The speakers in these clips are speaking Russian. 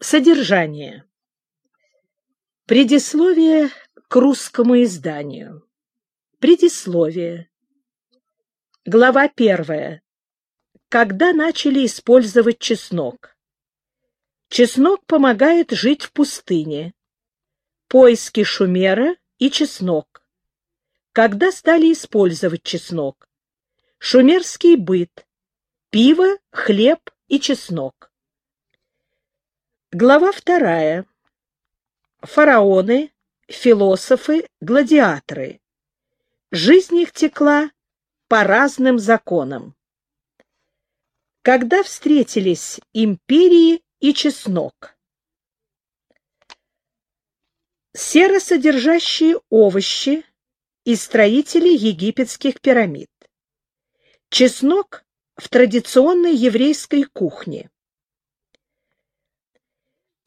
Содержание. Предисловие к русскому изданию. Предисловие. Глава первая. Когда начали использовать чеснок? Чеснок помогает жить в пустыне. Поиски шумера и чеснок. Когда стали использовать чеснок? Шумерский быт. Пиво, хлеб и чеснок. Глава вторая. Фараоны, философы, гладиаторы. Жизнь их текла по разным законам. Когда встретились империи и чеснок? Серосодержащие овощи и строители египетских пирамид. Чеснок в традиционной еврейской кухне.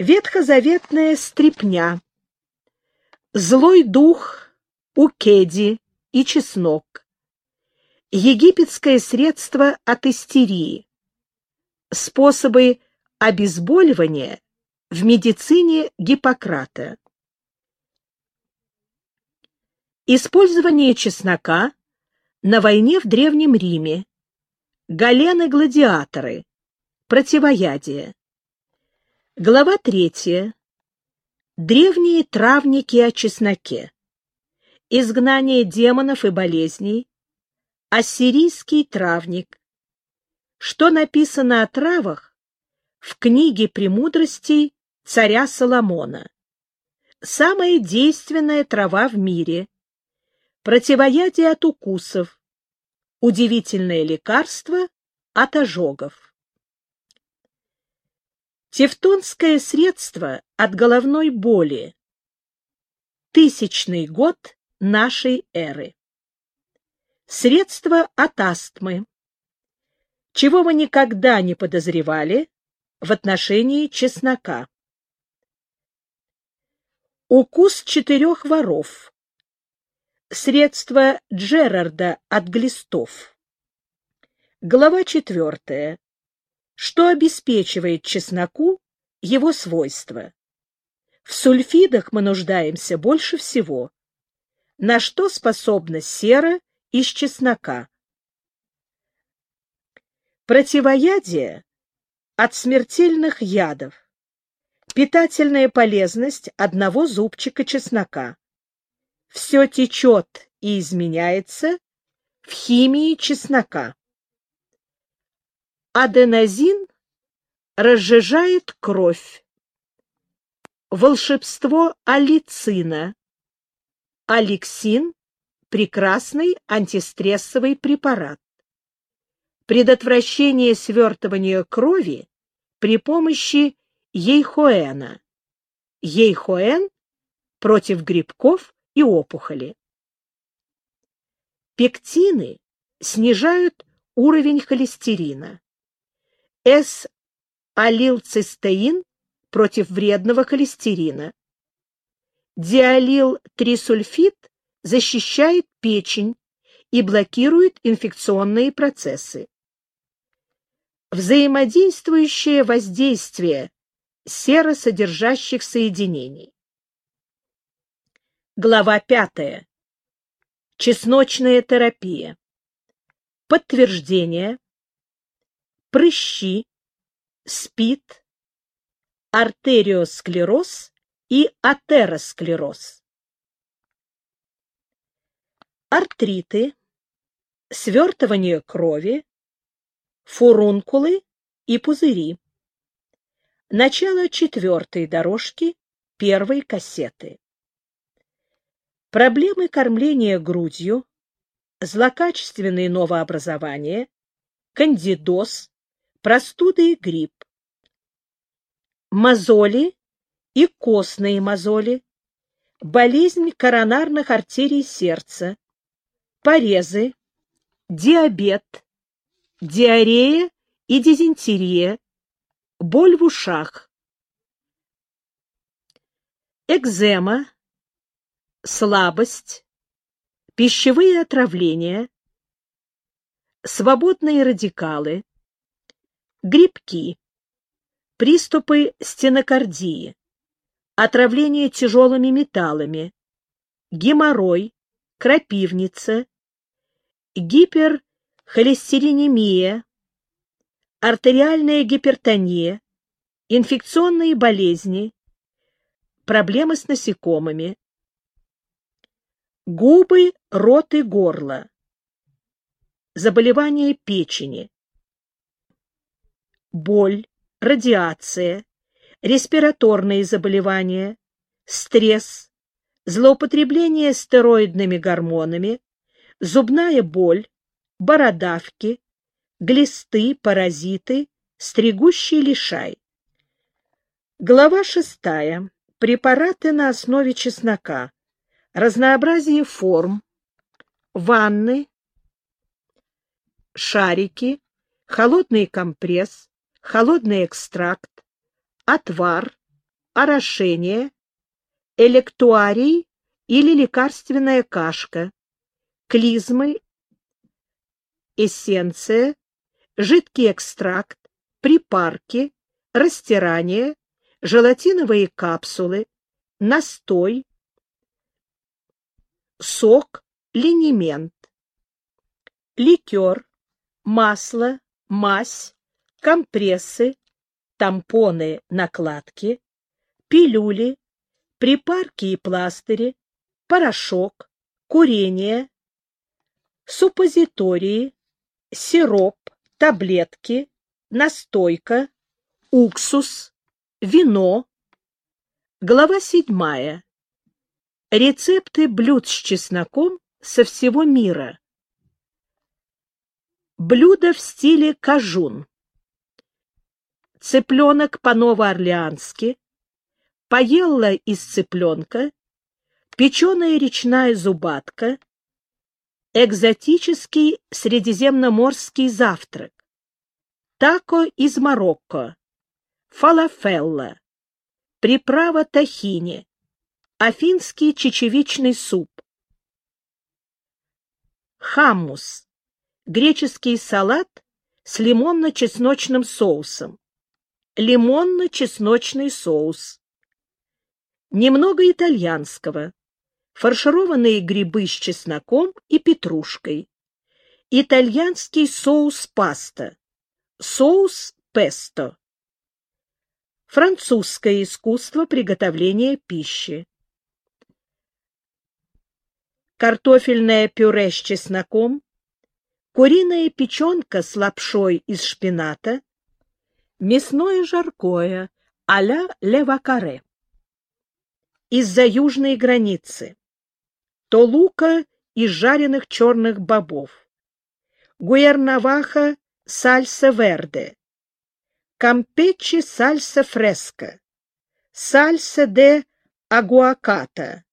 Ветхозаветная стрипня, злой дух укеди и чеснок, египетское средство от истерии, способы обезболивания в медицине Гиппократа. Использование чеснока на войне в Древнем Риме, галены-гладиаторы, противоядие. Глава третья. Древние травники о чесноке. Изгнание демонов и болезней. Ассирийский травник. Что написано о травах в книге премудростей царя Соломона. Самая действенная трава в мире. Противоядие от укусов. Удивительное лекарство от ожогов. Тевтонское средство от головной боли. Тысячный год нашей эры. Средство от астмы. Чего мы никогда не подозревали в отношении чеснока. Укус четырех воров. Средство Джерарда от глистов. Глава четвертая что обеспечивает чесноку его свойства. В сульфидах мы нуждаемся больше всего. На что способна сера из чеснока? Противоядие от смертельных ядов. Питательная полезность одного зубчика чеснока. Все течет и изменяется в химии чеснока. Аденозин разжижает кровь. Волшебство алицина. Алексин – прекрасный антистрессовый препарат. Предотвращение свертывания крови при помощи ейхоэна. Ейхоэн против грибков и опухоли. Пектины снижают уровень холестерина. С-алилцистеин против вредного холестерина. Диалил-трисульфид защищает печень и блокирует инфекционные процессы. Взаимодействующее воздействие серосодержащих соединений. Глава 5. Чесночная терапия. Подтверждение прыщи, спид, артериосклероз и атеросклероз. Артриты, свертывание крови, фурункулы и пузыри. Начало четвертой дорожки первой кассеты. Проблемы кормления грудью, злокачественные новообразования, кандидоз, простуды и грипп, мозоли и костные мозоли, болезнь коронарных артерий сердца, порезы, диабет, диарея и дизентерия, боль в ушах, экзема, слабость, пищевые отравления, свободные радикалы, грибки, приступы стенокардии, отравление тяжелыми металлами, геморрой, крапивница, гиперхолестеринемия, артериальная гипертония, инфекционные болезни, проблемы с насекомыми, губы, рот и горло, заболевания печени, боль, радиация, респираторные заболевания, стресс, злоупотребление стероидными гормонами, зубная боль, бородавки, глисты, паразиты, стригущий лишай. Глава шестая. Препараты на основе чеснока. Разнообразие форм. Ванны. Шарики. Холодный компресс. Холодный экстракт. Отвар. Орошение. Электуарий или лекарственная кашка. Клизмы. Эссенция. Жидкий экстракт. Припарки. Растирание желатиновые капсулы, настой, сок, линемент, ликер, масло, мазь, компрессы, тампоны, накладки, пилюли, припарки и пластыри, порошок, курение, суппозитории, сироп, таблетки, настойка, уксус, Вино. Глава седьмая. Рецепты блюд с чесноком со всего мира. Блюдо в стиле кажун. Цыпленок по-новоорлеански, паелла из цыпленка, печеная речная зубатка, экзотический средиземноморский завтрак, тако из Марокко, фалафелла, приправа тахини, афинский чечевичный суп, хаммус, греческий салат с лимонно-чесночным соусом, лимонно-чесночный соус, немного итальянского, фаршированные грибы с чесноком и петрушкой, итальянский соус паста, соус песто. Французское искусство приготовления пищи. Картофельное пюре с чесноком, куриная печенка с лапшой из шпината, мясное жаркое а-ля левакаре. Из-за южной границы. То лука из жареных черных бобов. Гуернаваха сальса верде кампечи сальса фреско, сальса де агуаката,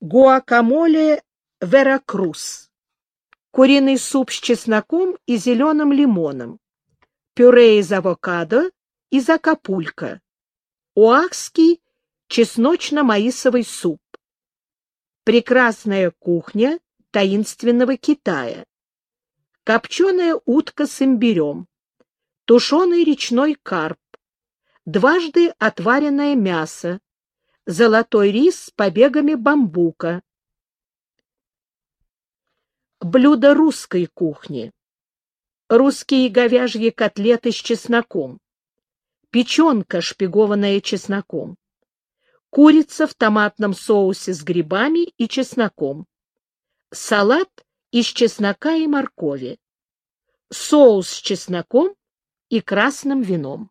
гуакамоле веракрус, куриный суп с чесноком и зеленым лимоном, пюре из авокадо из акапулька, уахский чесночно-маисовый суп, прекрасная кухня таинственного Китая, копченая утка с имбирем, тушеный речной карп, дважды отваренное мясо, золотой рис с побегами бамбука. Блюдо русской кухни. Русские говяжьи котлеты с чесноком. Печенка, шпигованная чесноком. Курица в томатном соусе с грибами и чесноком. Салат из чеснока и моркови. Соус с чесноком и красным вином.